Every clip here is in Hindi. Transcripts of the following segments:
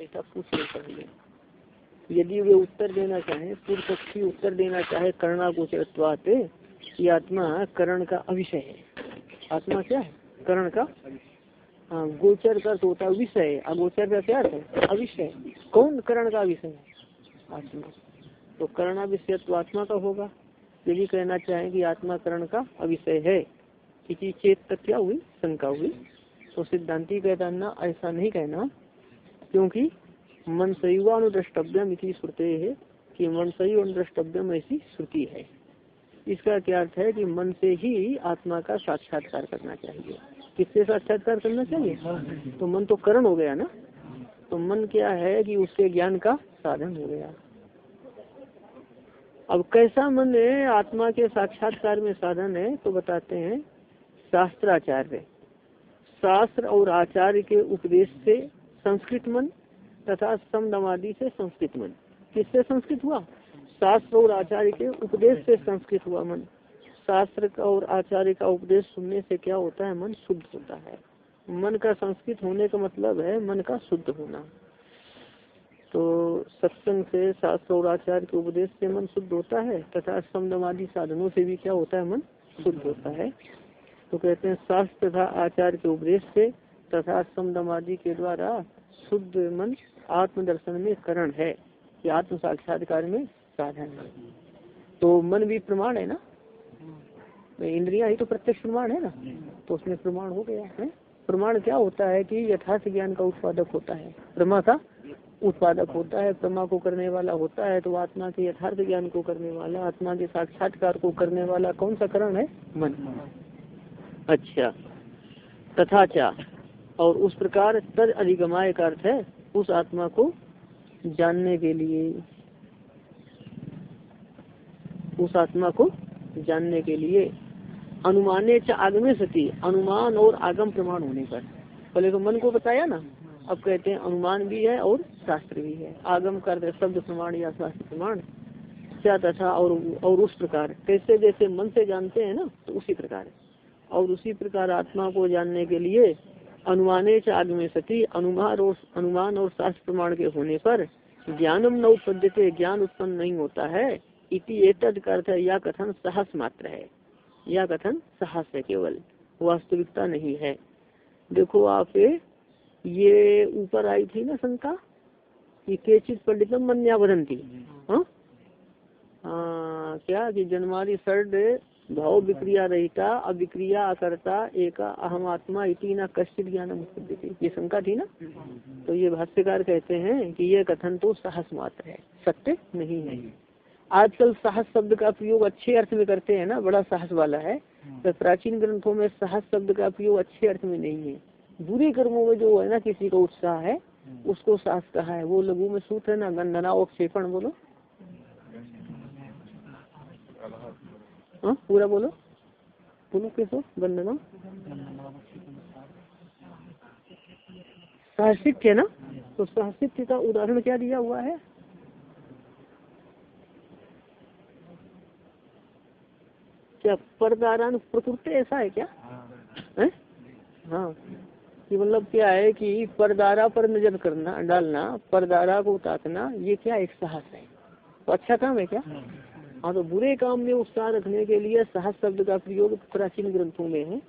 ऐसा पूछ नहीं पहले। यदि वे उत्तर देना चाहे पूर्व पक्षी उत्तर देना चाहे करना गोचरत्वात कि आत्मा करण का अविषय है। आत्मा क्या है? करण का? हाँ गोचर का तो होता विषय अगोचर का क्या है? अविषय कौन करण का विषय है? आत्मा। तो करणा विषय तो आत्मा का होगा। यदि कहना चाहें कि आत्मा करण का अविषय है, किसी चेत तक क्या हुई? शंका हुई? तो सिद्धांति कहता ना, ऐसा नहीं कहना, क्योंकि मन अनुद्रष्टव्यम इसी श्रुते है कि मन सही अनुद्रष्टव्यम ऐसी श्रुति है। इसका क्या अर्थ है कि मन से ही आत्मा का साक्षात्कार करना चाहिए। किससे साक्षात्कार करना चाहिए? तो मन तो करण हो गया ना? तो मन क्या है कि उसके ज्ञान का साधन हो गया। अब कैसा मन है, आत्मा के साक्षात्कार में साधन है तो बताते हैं शास्त्राचार्य। शास्त्र और आचार्य के उपदेश से संस्कृत मन तथा समदमादि से संस्कृत मन। किससे संस्कृत हुआ? शास्त्र और आचार्य के उपदेश से संस्कृत हुआ मन। शास्त्र और आचार्य का उपदेश सुनने से क्या होता है? मन शुद्ध होता है। मन का संस्कृत होने का मतलब है मन का शुद्ध होना। तो सत्संग से शास्त्र और आचार्य के उपदेश से मन शुद्ध होता है तथा समदमादि साधनों से भी क्या होता है? मन शुद्ध होता है। तो कहते हैं, शास्त्र तथा आचार्य के उपदेश से तथा समदमादि के द्वारा शुद्ध मन आत्मदर्शन में करण है। कि आत्म साक्षात्कार में साधन है। तो मन भी प्रमाण है ना? इंद्रिया ही तो प्रत्यक्ष प्रमाण है ना? तो उसमें प्रमाण हो गया है। प्रमाण क्या होता है कि यथार्थ ज्ञान का उत्पादक होता है। प्रमा का उत्पादक होता है। प्रमा को करने वाला होता है। तो आत्मा के यथार्थ ज्ञान को करने वाला, आत्मा के साक्षात्कार को करने वाला कौन सा करण है? मन। अच्छा। तथा क्या और उस प्रकार तद अधिगमाय का अर्थ है उस आत्मा को जानने के लिए। उस आत्मा को जानने के लिए। अनुमाने च आगमे सती। अनुमान और आगम प्रमाण होने पर। पहले तो मन को बताया ना। अब कहते हैं अनुमान भी है और शास्त्र भी है। आगम कर शब्द प्रमाण या शास्त्र प्रमाण। क्या तथा और और उस प्रकार। कैसे जैसे मन से जानते हैं ना तो उसी प्रकार। और उसी प्रकार आत्मा को जानने के लिए अनुमाने से आगमे सती अनुमान और अनुमान और शास्त्र प्रमाण के होने पर ज्ञानम न उत्पद्यते ज्ञान उत्पन्न नहीं होता है इति एतद अर्थ है या कथन साहस मात्र है। या कथन साहस है केवल वास्तविकता नहीं है। देखो आप ये ऊपर आई थी ना शंका? कि केचित पंडितम मन्या वदंती हाँ? क्या कि जनवरी सर्ड भाव विक्रिया रहता, अविक्रिया अकर्ता एक अहम आत्मा इति न कश्चित ज्ञान ये शंका थी ना? तो ये भाष्यकार कहते हैं कि ये कथन तो साहस मात्र है, सत्य नहीं है। आजकल साहस शब्द का प्रयोग अच्छे अर्थ में करते हैं ना, बड़ा साहस वाला है। तो प्राचीन ग्रंथों में साहस शब्द का प्रयोग अच्छे अर्थ में नहीं है। बुरे कर्मों में जो है ना, किसी का उत्साह है, उसको साहस कहा है। वो लघु में सूत्र है ना, गंधना और क्षेपण बोलो। हाँ? पूरा बोलो। बोलो कैसो वंदना। साहसिक ना? तो साहसिक का उदाहरण क्या दिया हुआ है? क्या परदारान प्रकृति ऐसा है क्या? है। हाँ? कि मतलब क्या है कि परदारा पर नज़र करना डालना परदारा को ताकना ये क्या एक साहस है? तो अच्छा काम है क्या? हाँ तो बुरे काम में उत्साह रखने के लिए साहस शब्द का प्रयोग प्राचीन ग्रंथों में है।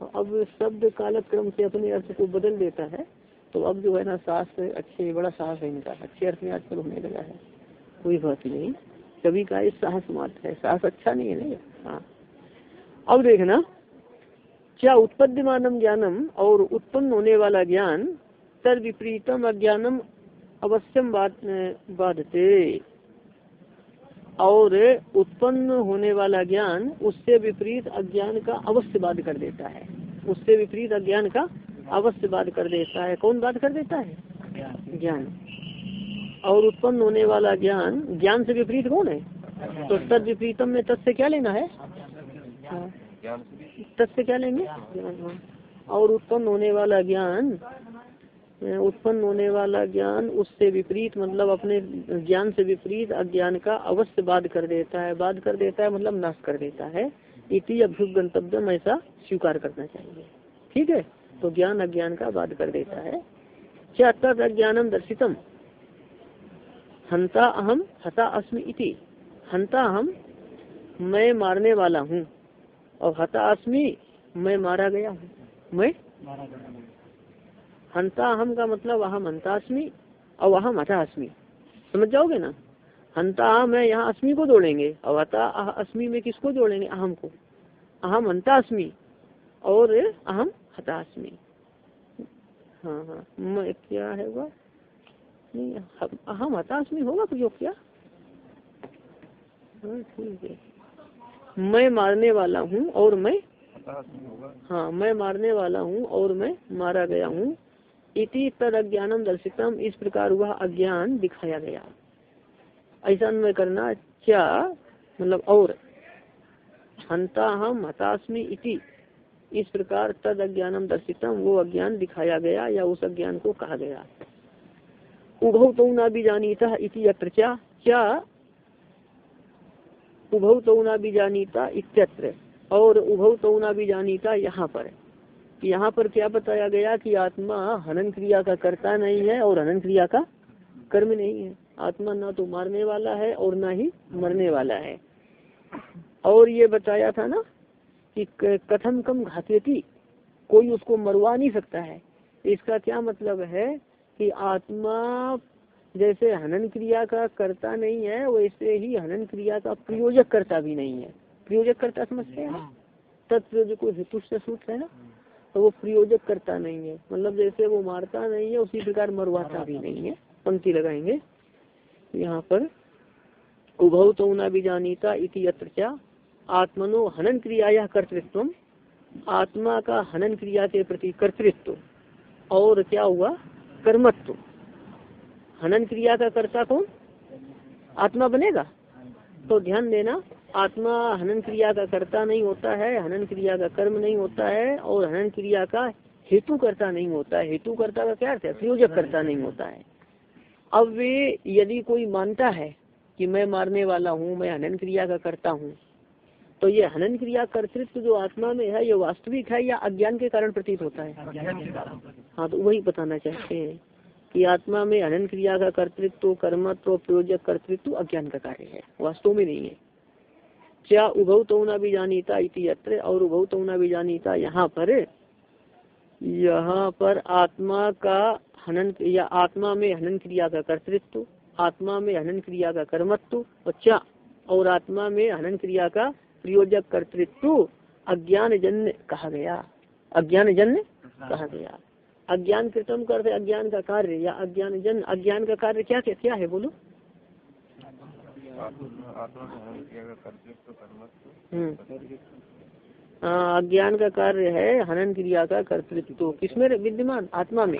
अब शब्द कालक्रम से अपने अर्थ को बदल देता है तो अब जो है ना साहस अच्छे, बड़ा साहस है इनका। अच्छे अर्थ में आजकल होने लगा है। कोई बात नहीं। कभी का इस साहस मात्र है। साहस अच्छा नहीं है ना हाँ। अब देखना, क्या उत्पद्यमानम ज्ञानम और उत्पन्न होने वाला ज्ञान तर विपरीतम अज्ञानम अवश्यम बाधते। और उत्पन्न होने वाला ज्ञान उससे विपरीत अज्ञान का अवश्य बाध कर देता है। उससे विपरीत अज्ञान का अवश्य बाध कर देता है। कौन बात कर देता है? ज्ञान। और उत्पन्न होने वाला ज्ञान ज्ञान से विपरीत कौन है? तो तद विपरीतम में तत्से क्या लेना है? हाँ। तत्से क्या लेंगे। और उत्पन्न होने वाला ज्ञान उत्पन्न होने वाला ज्ञान उससे विपरीत मतलब अपने ज्ञान से विपरीत अज्ञान का अवश्य बाध कर देता है। बाध कर देता है मतलब नाश कर देता है। इति अभ्युप गंतव्यम, ऐसा स्वीकार करना चाहिए। ठीक है? तो ज्ञान अज्ञान का बाध कर देता है। क्या तद अज्ञानम दर्शितम। हंता अहम, हता अस्मि इति। हंता हम मैं मारने वाला हूँ। और हता अस्मि, मैं मारा गया हूँ। मैं? हंता हम का मतलब अहम हंतास्मी और अहम हता अस्मि समझ जाओगे ना? हंता मैं यहाँ अस्मि को जोड़ेंगे और हता अस्मि में किसको जोड़ेंगे? अहम को। अहम हंतास्मी और अहम हतास्मी। हाँ हाँ। मैं क्या है वह नहीं अहम हतास्मी होगा प्रयोग क्या? हाँ ठीक है। मैं मारने वाला हूँ और मैं हाँ मैं मारने वाला हूँ और मैं मारा गया हूँ। इति तद अज्ञानम दर्शितम। इस प्रकार वह अज्ञान दिखाया गया। ऐसा मैं करना क्या मतलब और हंता हम हतास्मी इति। इस प्रकार तद अज्ञानम दर्शितम, वो अज्ञान दिखाया गया या उस अज्ञान को कहा गया। उभव तो न भी जानीता इति अत्र क्या क्या उभव तो न भी जानीता इत्यत्र, और उभव तो न भी जानीता यहाँ पर। यहाँ पर क्या बताया गया कि आत्मा हनन क्रिया का करता नहीं है और हनन क्रिया का कर्म नहीं है। आत्मा ना तो मारने वाला है और ना ही मरने वाला है। और ये बताया था ना कि कथम कम घाती कोई उसको मरवा नहीं सकता है। इसका क्या मतलब है कि आत्मा जैसे हनन क्रिया का करता नहीं है वैसे ही हनन क्रिया का प्रयोजक करता भी नहीं है। प्रयोजक करता समझते हैं तत्प्रयोजक हेतु से सूत्र है ना? तो वो प्रयोजक करता नहीं है। मतलब जैसे वो मारता नहीं है, उसी प्रकार मरवाता भी नहीं है। पंक्ति लगाएँगे। यहाँ पर उभव तो न भी जानीता इति यत्र क्या आत्मनो हनन क्रिया या कर्तृत्व आत्मा का हनन क्रिया के प्रति कर्तृत्व। और क्या हुआ? कर्मत्व। हनन क्रिया का कर्ता कौन? आत्मा बनेगा? तो ध्यान देना आत्मा हनन क्रिया का कर्ता नहीं होता है, हनन क्रिया का कर्म नहीं होता है और हनन क्रिया का हेतु करता नहीं होता है। हेतु करता का क्या है? प्रयोजक करता नहीं होता है। अब वे यदि कोई मानता है कि मैं मारने वाला हूँ, मैं हनन क्रिया का करता हूँ तो ये हनन क्रिया कर्तृत्व जो आत्मा में है, ये वास्तविक है या अज्ञान के कारण प्रतीत होता है? हाँ तो वही बताना चाहते हैं कि आत्मा में हनन क्रिया का कर्तृत्व, कर्मत्व, प्रयोजक कर्तृत्व अज्ञान का कार्य है। वास्तव में नहीं है। क्या उभव तो न भी जानीता इति यत्र, और उभव तो न भी जानीता यहाँ पर यहाँ पर आत्मा का हनन, या आत्मा में हनन क्रिया का कर्तृत्व, आत्मा में हनन क्रिया का कर्मत्व अच्छा और आत्मा में हनन क्रिया का प्रयोजक कर्तृत्व अज्ञान जन्य कहा गया। अज्ञान जन्य कहा गया। अज्ञान कृतम कर अज्ञान का कार्य, या अज्ञान जन अज्ञान का कार्य क्या क्या है बोलो। अज्ञान का कार्य है हनन क्रिया का कर्तृत्व। तो किसमें विद्यमान? आत्मा में।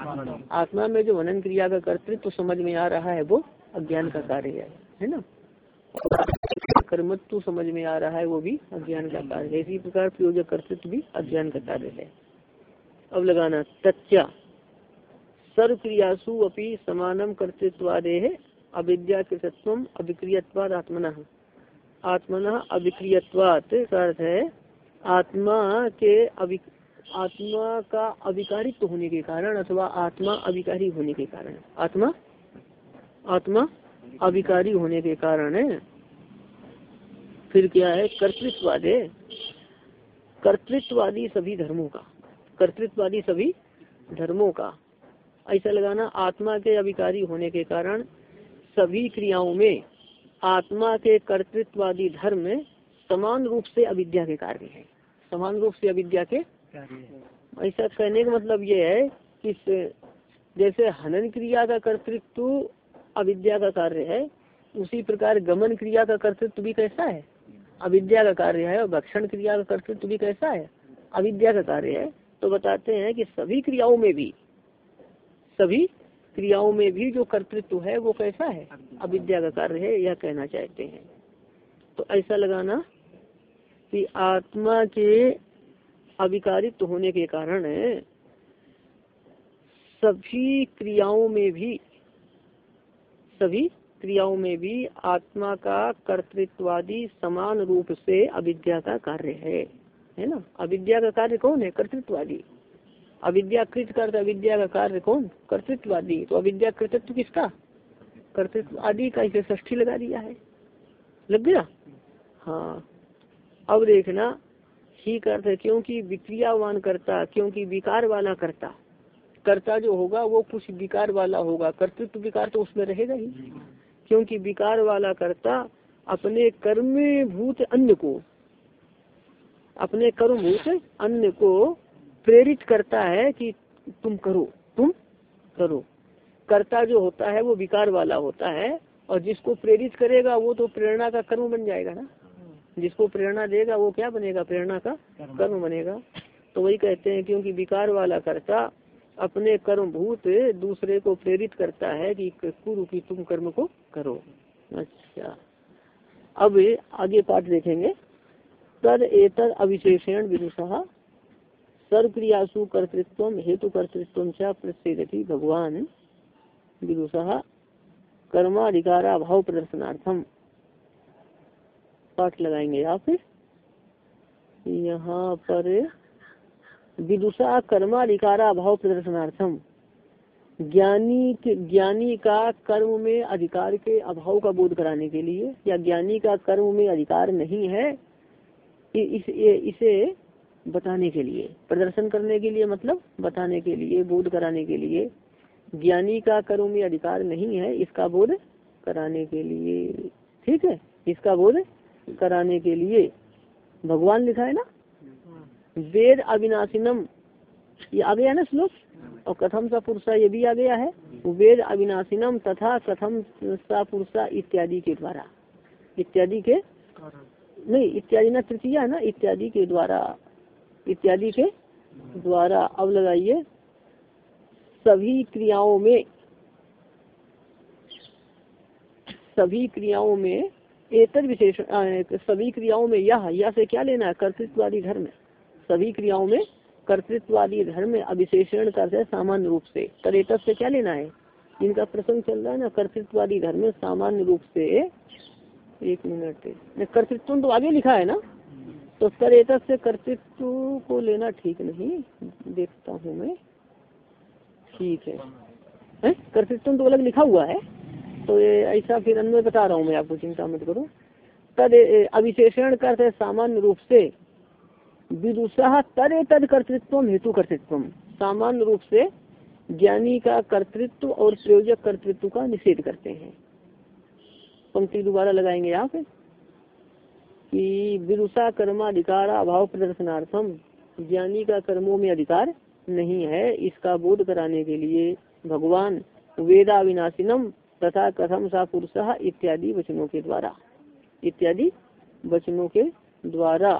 आत्मा में। जो हनन क्रिया का कर्तृत्व तो समझ में आ रहा है वो अज्ञान का कार्य है है ना? कर्मत्व समझ में आ रहा है वो भी अज्ञान का कार्य है। इसी प्रकार प्रयोजक कर्तृत्व भी अज्ञान का कार्य है। अब लगाना तत्या सर्व क्रियासु अपनी समानम कर्तृत्वादे है अविद्या कृतत्व अभिक्रियवाद आत्मना। आत्मना अभिक्रियवाद का अर्थ है, आत्मा के अभि, आत्मा का अभिकारित्व होने के कारण अथवा आत्मा अविकारी होने के कारण। आत्मा? आत्मा अभिकारी होने के कारण है। फिर क्या है? कर्तृत्ववादे। कर्तृत्ववादी सभी धर्मों का। कर्तृत्ववादी सभी धर्मों का। ऐसा लगाना आत्मा के अभिकारी होने के कारण सभी क्रियाओं में आत्मा के कर्तृत्ववादी धर्म समान रूप से अविद्या के कार्य है। समान रूप से अविद्या के ऐसा कहने का मतलब ये है कि जैसे हनन क्रिया का कर्तृत्व अविद्या का कार्य है, उसी प्रकार गमन क्रिया का कर्तृत्व भी कैसा है? अविद्या का कार्य है और भक्षण क्रिया का कर्तृत्व भी कैसा है? अविद्या का कार्य है। तो बताते हैं कि सभी क्रियाओं में भी, सभी क्रियाओं में भी जो कर्तृत्व है वो कैसा है? अविद्या। का कार्य है यह कहना चाहते हैं। तो ऐसा लगाना कि आत्मा के अविकारित्व होने के कारण सभी क्रियाओं में भी सभी क्रियाओं में भी आत्मा का कर्तृत्वादी समान रूप से अविद्या का कार्य है। है ना? अविद्या का कार्य कौन है? कर्तृत्वादी। अविद्याकृत कर अविद्या का कार्य कौन? कर्तृत्वादी तो अविद्या कृतत्व किसका? कर्तृत्व आदि का इसे ष्ठी लगा दिया है। लग गया? हाँ। अब देखना, ही करते क्योंकि विक्रियावान करता, क्योंकि विकार वाला करता। कर्ता जो होगा, वो कुछ विकार वाला होगा। कर्तृत्व विकार तो उसमें रहेगा ही। क्योंकि विकार वाला कर्ता अपने कर्म भूत अन्य को, अपने कर्म भूत अन्य को प्रेरित करता है कि तुम करो तुम करो। कर्ता जो होता है वो विकार वाला होता है और जिसको प्रेरित करेगा वो तो प्रेरणा का कर्म बन जाएगा ना। जिसको प्रेरणा देगा वो क्या बनेगा? प्रेरणा का कर्म। बनेगा। तो वही कहते हैं क्योंकि विकार वाला कर्ता अपने कर्म भूत दूसरे को प्रेरित करता है कि कुरु की तुम कर्म को करो। अच्छा। अब आगे पाठ देखेंगे। तद एतद अविशेषण विदुषा सर्वक्रियासु कर्तृत्व हेतु कर्तृत्व प्रत्येगति भगवान। विदुषा कर्माधिकारा भाव प्रदर्शनार्थम पाठ लगाएँगे आप यहाँ पर विदुषा कर्माधिकारा भाव प्रदर्शनार्थम ज्ञानी ज्ञानी का कर्म में अधिकार के अभाव का बोध कराने के लिए या ज्ञानी का कर्म में अधिकार नहीं है इस, इसे बताने के लिए। प्रदर्शन करने के लिए मतलब बताने के लिए बोध कराने के लिए। ज्ञानी का कर्म में अधिकार नहीं है इसका बोध कराने के लिए। ठीक है? इसका बोध कराने के लिए। भगवान लिखा है ना? वेद अविनाशिनम। ये आ गया ना श्लोक? और कथम सा पुरुषा ये भी आ गया है। वेद अविनाशिनम तथा कथम सा पुरुषा इत्यादि के द्वारा। इत्यादि के? नहीं इत्यादि ना तृतीया है ना? इत्यादि के द्वारा। इत्यादि के द्वारा अब लगाइए। सभी क्रियाओं में, सभी क्रियाओं में एतर विशेष सभी क्रियाओं में यह यह से क्या लेना है? कर्तृत्वादी धर्म। सभी क्रियाओं में कर्तृत्वादी धर्म अविशेषण करते सामान्य रूप से। करेत से क्या लेना है? इनका प्रसंग चल रहा है ना कर्तृत्वादी धर्म सामान्य रूप से। एक मिनट। कर्तृत्व तो आगे लिखा है ना? तो करेत से कर्तृत्व को लेना ठीक नहीं, देखता हूँ मैं। ठीक है? कर्तृत्व तो अलग लिखा हुआ है तो ये ऐसा फिर अन्य बता रहा हूँ मैं आपको, चिंता मत करो। तद अविशेषण करते सामान्य रूप से विदुषा तद तद कर्तृत्व हेतु कर्तृत्व सामान्य रूप से ज्ञानी का कर्तृत्व और प्रयोजक कर्तृत्व का निषेध करते हैं। पंक्ति दोबारा लगाएँगे आप कि विदुषा कर्माधिकार अभाव प्रदर्शनार्थम, ज्ञानी का कर्मों में अधिकार नहीं है। इसका बोध कराने के लिए भगवान वेदा विनाशिनम तथा कथम सा पुरुष इत्यादि वचनों के द्वारा, इत्यादि वचनों के द्वारा।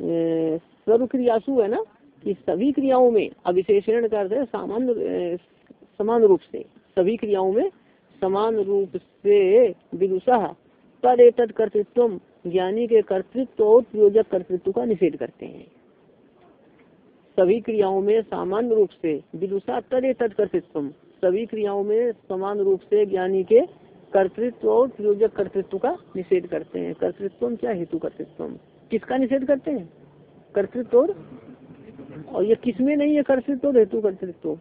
सर्व क्रियासु है ना, कि सभी क्रियाओं में अविशेषण का अर्थ सामान्य समान रूप से, सभी क्रियाओं में समान रूप से विदुषा तद तद कर्तृत्व ज्ञानी के कर्तृत्व और प्रयोजक कर्तृत्व का निषेध करते हैं। सभी क्रियाओं में सामान्य रूप से विदुषा तद तद कर्तृत्व, सभी क्रियाओं में समान रूप से ज्ञानी के कर्तृत्व और प्रयोजक कर्तृत्व का निषेध करते हैं। कर्तृत्व क्या हेतु कर्तृत्व? किसका निषेध करते हैं? कर्तृत्व और? और ये किसमें नहीं है कर्तृत्व और हेतु कर्तृत्व?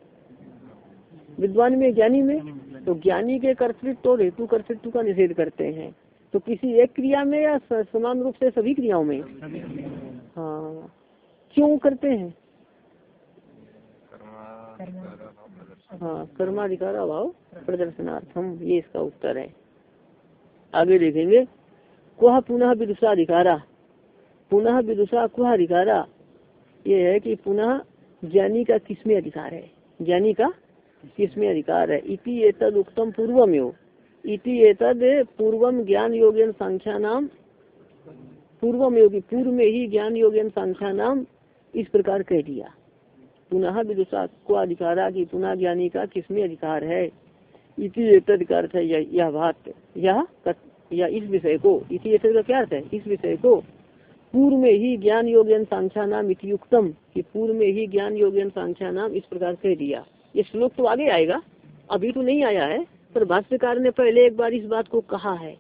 विद्वान में, ज्ञानी में? तो ज्ञानी के कर्तृत्व और हेतु कर्तृत्व का निषेध करते हैं। तो किसी एक क्रिया में या समान रूप से सभी क्रियाओं में? हाँ। क्यों करते हैं? हाँ कर्माधिकार अभाव प्रदर्शनार्थम, ये इसका उत्तर है। आगे देखेंगे। कुह पुनः विदुषा अधिकारा पुनः विदुषा कुह अधिकारा? ये है कि पुनः ज्ञानी का किसमें अधिकार है? ज्ञानी का किसमें अधिकार है? इति तद उत्तम पूर्व में योग इति एतद पूर्वम ज्ञान योगेन संख्या नाम पूर्वम योगी, पूर्व में ही ज्ञान योगेन संख्या नाम इस प्रकार कह दिया। पुनः विदुषा को अधिकारा की पुनः ज्ञानी का किसमें अधिकार है? इति एतद का अर्थ है यह बात यह या इस विषय को, इति एतद का क्या अर्थ है? इस विषय को, पूर्व में ही ज्ञान योगेन संख्या नाम इतयुक्तम कि पूर्व में ही ज्ञान योगेन संख्या नाम इस प्रकार कह दिया। ये श्लोक तो आगे आएगा, अभी तो नहीं आया है। पर भाष्यकार ने पहले एक बार इस बात को कहा है।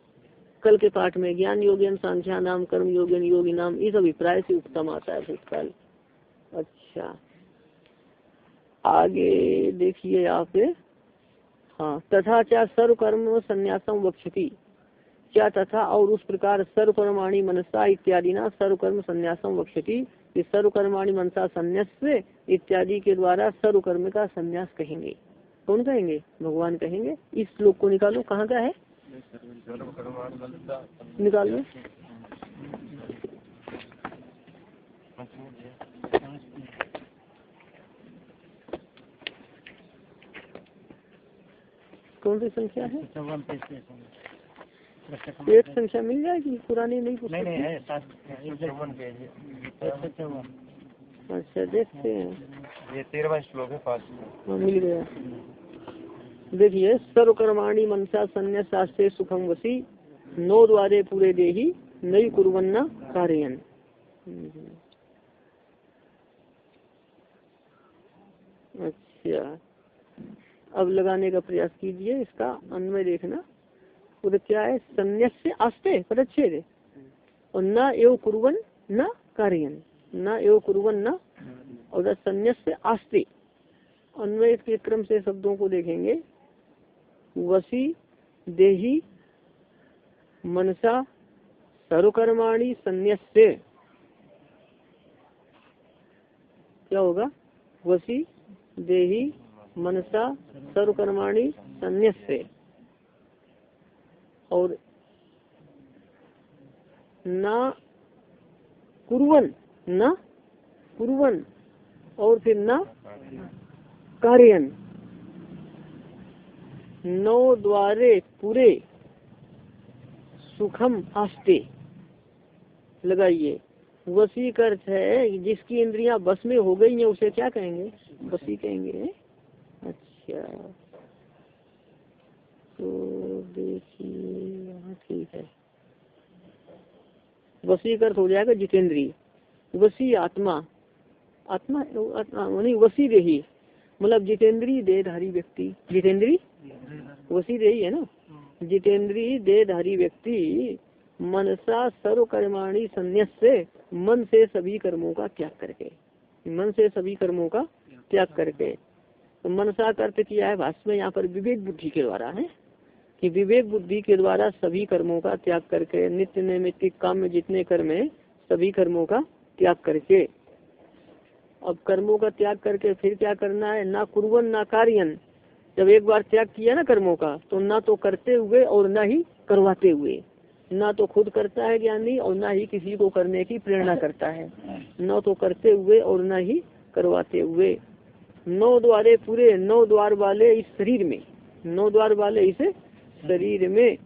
कल के पाठ में ज्ञान योगेन संख्या नाम कर्म योगेन योगी नाम इस अभिप्राय से उत्तम आता है भूतकाल। अच्छा। आगे देखिए आप। हाँ तथा क्या सर्व कर्म संन्यासम वक्षति। क्या तथा और उस प्रकार सर्व कर्माणी मनसा इत्यादि ना सर्व कर्म संन्यासम वक्षति। सर्व कर्माणी मनसा संन्यास इत्यादि के द्वारा सर्व कर्म का संन्यास कहेंगे। कौन कहेंगे भगवान कहेंगे, इस श्लोक को निकालो। कहाँ का है? निकाल कौन सी संख्या है? एक संख्या मिल जाएगी, पुरानी नहीं नहीं नहीं, है अच्छा देखते हैं। ये तेरहवा श्लोक है पाँच। हाँ। मिल गया। देखिए सर्वकर्माणी मनसा संन्यास शास्त्रे सुखम वसी नौ द्वारे पूरे देही नई कुरन्ना कार्यन। अच्छा। अब लगाने का प्रयास कीजिए इसका अन्वय देखना। उधर क्या है? संन्यास से आस्ते पदच्छेद। और न एव कुरन न कार्यन। न एव कुरन न और संन्यास से आस्ते। अन्वय के क्रम से शब्दों को देखेंगे। वसी, देही, मनसा, सर्वकर्माणी संन्यास से क्या होगा? वसी, देही, मनसा, सर्वकर्माणी संन्यास से और ना कुरवन न कुरवन और फिर न कार्यन। नौ द्वारे पूरे सुखम आस्ते। लगाइए। वसी अर्थ है जिसकी इंद्रियाँ बस में हो गई हैं, उसे क्या कहेंगे? वसी कहेंगे। अच्छा। तो देखिए ठीक है। वसी अर्थ हो जाएगा जितेंद्री वसी आत्मा। आत्मा नहीं वसी देही। मतलब जितेंद्री देहधारी व्यक्ति। जितेंद्री? वसी देही है ना? जितेंद्री देहधारी व्यक्ति मनसा सर्व कर्माणी संन्यास से मन से सभी कर्मों का त्याग करके। मन से सभी कर्मों का त्याग करके। तो मनसा का अर्थ किया है, भाष्य में यहाँ पर विवेक बुद्धि के द्वारा है। कि विवेक बुद्धि के द्वारा सभी कर्मों का त्याग करके, नित्य नैमित्तिक काम में जितने कर्म है, सभी कर्मों का त्याग करके। अब कर्मों का त्याग करके फिर क्या करना है? ना कुरवन, ना कार्यन। जब एक बार त्याग किया ना कर्मों का तो ना तो करते हुए और ना ही करवाते हुए। ना तो खुद करता है ज्ञानी और ना ही किसी को करने की प्रेरणा करता है। न तो करते हुए और न ही करवाते हुए। नौ द्वारे पूरे, नौ द्वार वाले इस शरीर में। नौ द्वार वाले इस शरीर में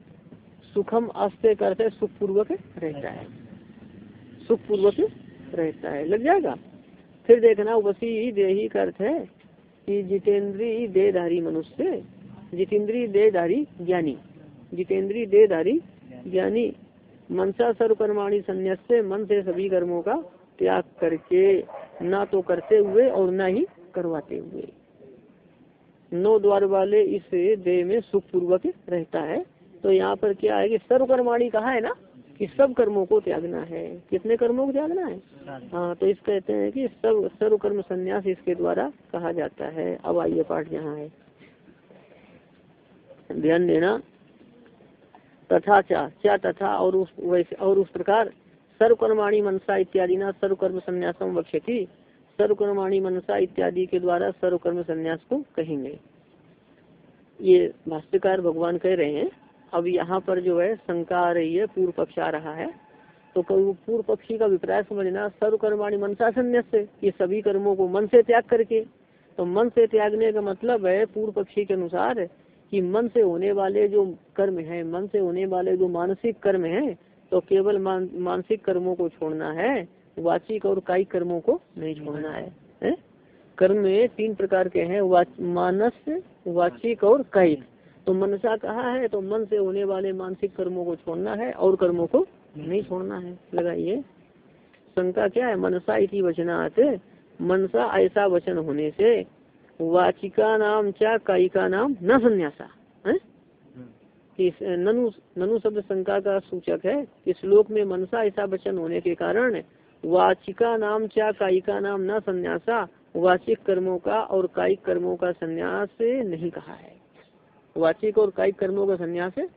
सुखम आस्ते करते सुख पूर्वक रहता है। सुख पूर्वक रहता है। लग जाएगा? फिर देखना वसी देही का अर्थ है कि जितेंद्री देहधारी मनुष्य जितेंद्री देहधारी ज्ञानी जितेंद्री देहधारी ज्ञानी। मनसा सर्व कर्माणी संन्यास से मन से सभी कर्मों का त्याग करके ना तो करते हुए और ना ही करवाते हुए। नौ द्वार वाले इस देह में सुख पूर्वक रहता है। तो यहाँ पर क्या है कि सर्व कर्माणी कहा है ना? कि सब कर्मों को त्यागना है। कितने कर्मों को त्यागना है? हाँ तो इस कहते हैं कि सब सर्व कर्म संन्यास इसके द्वारा कहा जाता है। अब आइए पाठ यहाँ है। ध्यान देना। तथा क्या क्या तथा और उस, वैसे, और उस प्रकार सर्वकर्माणी मनसा इत्यादि ना सर्वकर्म संन्यासम वक्षति सर्वकर्माणी मनसा इत्यादि के द्वारा सर्वकर्म संन्यास को कहेंगे। ये भाष्यकार भगवान कह रहे हैं अब यहाँ पर जो है शंका आ रही है पूर्व पक्ष आ रहा है। तो पूर्व पक्षी का विपराय समझना सर्वकर्माणी मनसा संन्यास से सभी कर्मों को मन से त्याग करके। तो मन से त्यागने का मतलब है पूर्व पक्षी के अनुसार कि मन से होने वाले जो कर्म है मन से होने वाले जो मानसिक कर्म है तो केवल मान, मानसिक कर्मों को छोड़ना है वाचिक और कायिक कर्मों को नहीं छोड़ना है, है? कर्म में तीन प्रकार के हैं वाच, मानस वाचिक और कायिक। तो मनसा कहा है तो मन से होने वाले मानसिक कर्मों को छोड़ना है और कर्मों को नहीं छोड़ना है। लगाइए। शंका क्या है? मनसा इसी वचनात्। मनसा ऐसा वचन होने से वाचिका नाम क्या कायिका नाम न संन्यासा। है? ननु ननु शब्द शंका का सूचक है कि श्लोक में मनसा ऐसा वचन होने के कारण वाचिका नाम क्या कायिका नाम न संन्यासा वाचिक कर्मों का और कायिक कर्मों का संन्यास नहीं कहा है। वाचिक और कायिक कर्मों का संन्यास है?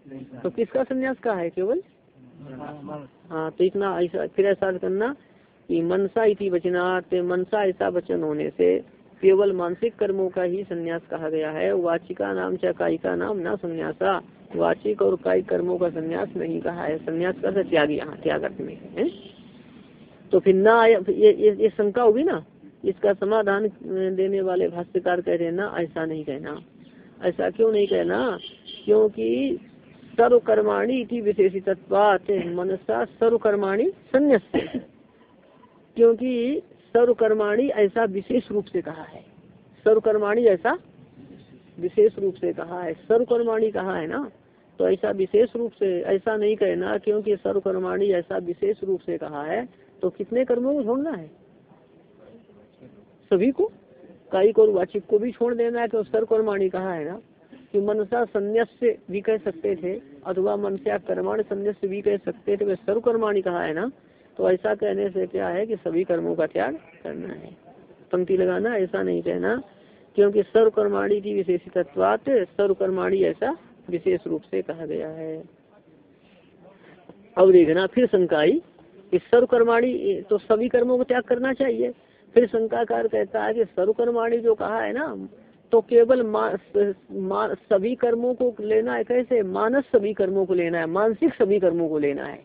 तो किसका संन्यास कहा है केवल? हाँ तो इतना ऐसा फिर ऐसा करना कि मनसा इति वचनात् मनसा ऐसा वचन होने से केवल मानसिक कर्मों का ही संन्यास कहा गया है। वाचिका नाम चाहे कायिका नाम ना संन्यासा। वाचिक और कायिक कर्मों का संन्यास नहीं कहा है। संन्यास कर त्याग यहाँ त्याग अर्थ में है? तो फिर ना ये, ये, ये शंका होगी ना? इसका समाधान देने वाले भाष्यकार कह रहे ना ऐसा नहीं कहना। ऐसा क्यों नहीं कहना? क्योंकि सर्वकर्माणी इति विशेषित मनसा सर्वकर्माणी संन्यास क्योंकि सर्वकर्माणी ऐसा विशेष रूप से कहा है। सर्वकर्माणी ऐसा विशेष रूप से कहा है। सर्वकर्माणी कहा है ना? तो ऐसा विशेष रूप से, ऐसा नहीं कहना क्योंकि सर्वकर्माणी ऐसा विशेष रूप से कहा है तो कितने कर्मों को छोड़ना है? सभी को? कायिक और वाचिक को भी छोड़ देना है तो सर्वकर्माणी कहा है ना, कि मनसा संन्यास भी कह सकते थे, अथवा मनसा कर्माण संन्यास भी कह सकते थे वे सर्वकर्माणी कहा है ना तो ऐसा कहने से क्या है कि सभी कर्मों का त्याग करना है। पंक्ति लगाना, ऐसा नहीं कहना, क्योंकि सर्वकर्माणी की विशेषित्वात सर्वकर्माणी ऐसा विशेष रूप से कहा गया है। अब देखना, फिर शंकाई कि सर्वकर्माणी तो सभी कर्मों को त्याग करना चाहिए। फिर शंकाकार कहता है कि सर्वकर्माणी जो कहा है ना तो केवल सभी कर्मों को लेना है कैसे? मानस सभी कर्मों को लेना है मानसिक सभी कर्मों को लेना है।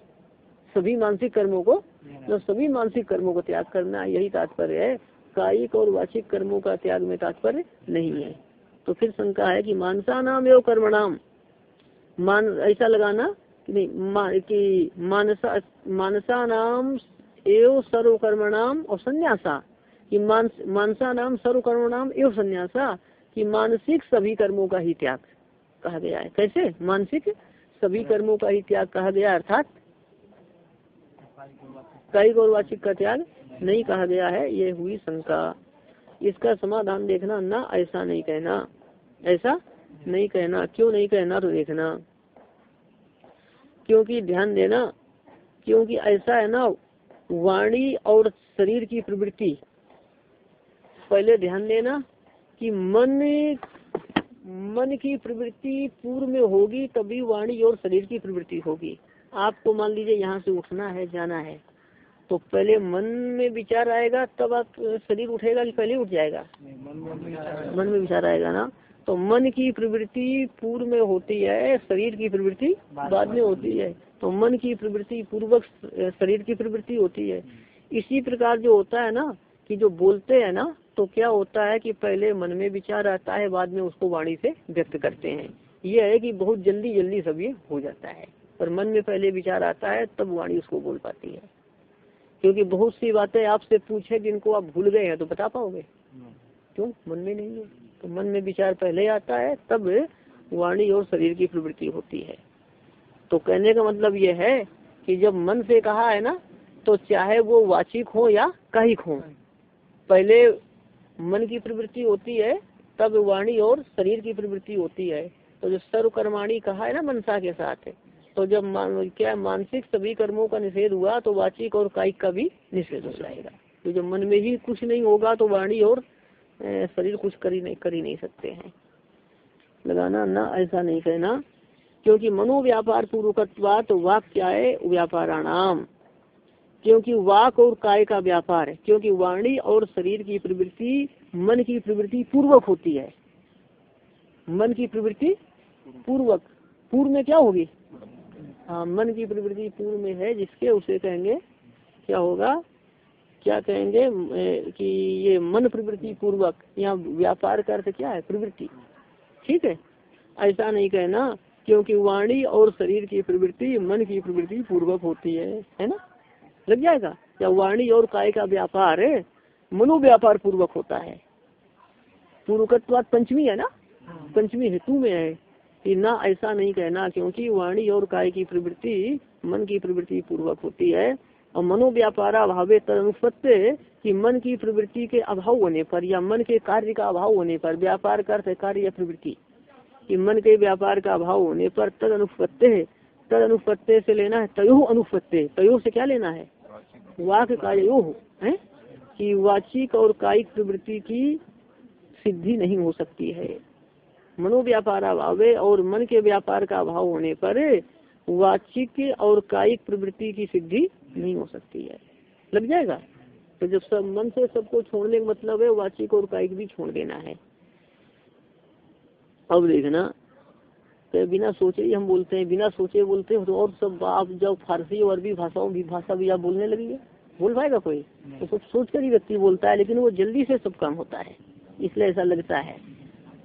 सभी मानसिक कर्मों को तो सभी मानसिक कर्मों को त्याग करना यही तात्पर्य है। कायिक और वाचिक कर्मों का त्याग में तात्पर्य नहीं है। तो फिर शंका है कि मानसा नाम एवं कर्मणाम। मान ऐसा लगाना कि नहीं मा, कि मानसा मानसा नाम एवं सर्वकर्मणाम और संन्यासा। कि मानस नाम सर्वकर्मणाम एवं संन्यासा कि मानसिक सभी कर्मों का ही त्याग कहा गया है। कैसे? मानसिक सभी कर्मों का ही त्याग कहा गया, अर्थात कई गौरवाचिक का त्याग नहीं कहा गया है, ये हुई शंका। इसका समाधान देखना, ना ऐसा नहीं कहना। ऐसा नहीं कहना। क्यों नहीं कहना तो देखना। क्योंकि ध्यान देना, क्योंकि ऐसा है ना, वाणी और शरीर की प्रवृत्ति पहले ध्यान देना कि मन मन की प्रवृत्ति पूर्व में होगी तभी वाणी और शरीर की प्रवृत्ति होगी। आपको मान लीजिए यहाँ से उठना है जाना है तो पहले मन में विचार आएगा तब आप शरीर उठेगा कि पहले उठ जाएगा? मन में विचार आएगा। ना? तो मन की प्रवृत्ति पूर्व में होती है शरीर की प्रवृत्ति बाद में होती है। तो मन की प्रवृत्ति पूर्वक शरीर की प्रवृत्ति होती है। इसी प्रकार जो होता है ना कि जो बोलते हैं ना तो क्या होता है कि पहले मन में विचार आता है, बाद में उसको वाणी से व्यक्त करते हैं। ये है कि बहुत जल्दी जल्दी सब ये हो जाता है। पर मन में पहले विचार आता है, तब वाणी उसको बोल पाती है। क्योंकि बहुत सी बातें आपसे पूछे जिनको आप भूल गए हैं तो बता पाओगे? क्यों? मन में नहीं है। तो मन में विचार पहले आता है, तब वाणी और शरीर की प्रवृत्ति होती है। तो कहने का मतलब ये है कि जब मन से कहा है ना तो चाहे वो वाचिक हो या कहिक हो, पहले मन की प्रवृत्ति होती है तब वाणी और शरीर की प्रवृत्ति होती है। तो जो सर्वकर्माणी कहा है ना मनसा के साथ तो जब मान, क्या मानसिक सभी कर्मों का निषेध हुआ तो वाचिक और कायिक का भी निषेध हो जाएगा। तो जब मन में ही कुछ नहीं होगा तो वाणी और शरीर कुछ कर ही नहीं कर ही नहीं सकते हैं। लगाना ना ऐसा नहीं कहना क्योंकि मनोव्यापार पूर्वकत्वा तो वाक क्या है व्यापाराणाम। क्योंकि वाक और काय का व्यापार है, क्योंकि वाणी और शरीर की प्रवृत्ति मन की प्रवृत्ति पूर्वक होती है। मन की प्रवृत्ति पूर्वक। पूर्व में क्या होगी? हाँ मन की प्रवृत्ति पूर्व में है, जिसके उसे कहेंगे, क्या होगा? क्या कहेंगे कि ये मन प्रवृत्ति पूर्वक, यहाँ व्यापार का अर्थ क्या है? प्रवृत्ति। ठीक है? ऐसा नहीं कहना, क्योंकि वाणी और शरीर की प्रवृत्ति मन की प्रवृत्ति पूर्वक होती है है ना? लग जाएगा। या वाणी और काय का व्यापार मनोव्यापार पूर्वक होता है। पूर्वकत्वाद पंचमी है ना? हाँ। पंचमी हेतु में है कि ना ऐसा नहीं कहना क्योंकि वाणी और काय की प्रवृत्ति मन की प्रवृत्ति पूर्वक होती है। और मनोव्यापारा भावे तदनुपत्य कि मन की प्रवृत्ति के अभाव होने पर या मन के कार्य का अभाव होने पर व्यापार का अर्थ कार्य या प्रवृत्ति। कि मन के व्यापार का अभाव होने पर तद अनुपत्य है। तद अनुपत्य से लेना है तयो अनुपत्य तयो से क्या लेना है? वाक कार्यो है कि वाचिक और कायिक प्रवृत्ति की सिद्धि नहीं हो सकती है। मनोव्यापार अभाव और मन के व्यापार का अभाव होने पर वाचिक और कायिक प्रवृत्ति की सिद्धि नहीं हो सकती है। लग जाएगा? तो जब सब मन से सबको छोड़ने का मतलब है, वाचिक और कायिक भी छोड़ देना है। अब देखना तो बिना सोचे ही हम बोलते हैं बिना सोचे बोलते हैं तो और सब आप जब फारसी और अरबी भाषाओं की भाषा भी आप बोलने लगी है बोल पाएगा कोई? तो कुछ सोच कर ही व्यक्ति बोलता है लेकिन वो जल्दी से सब काम होता है इसलिए ऐसा लगता है।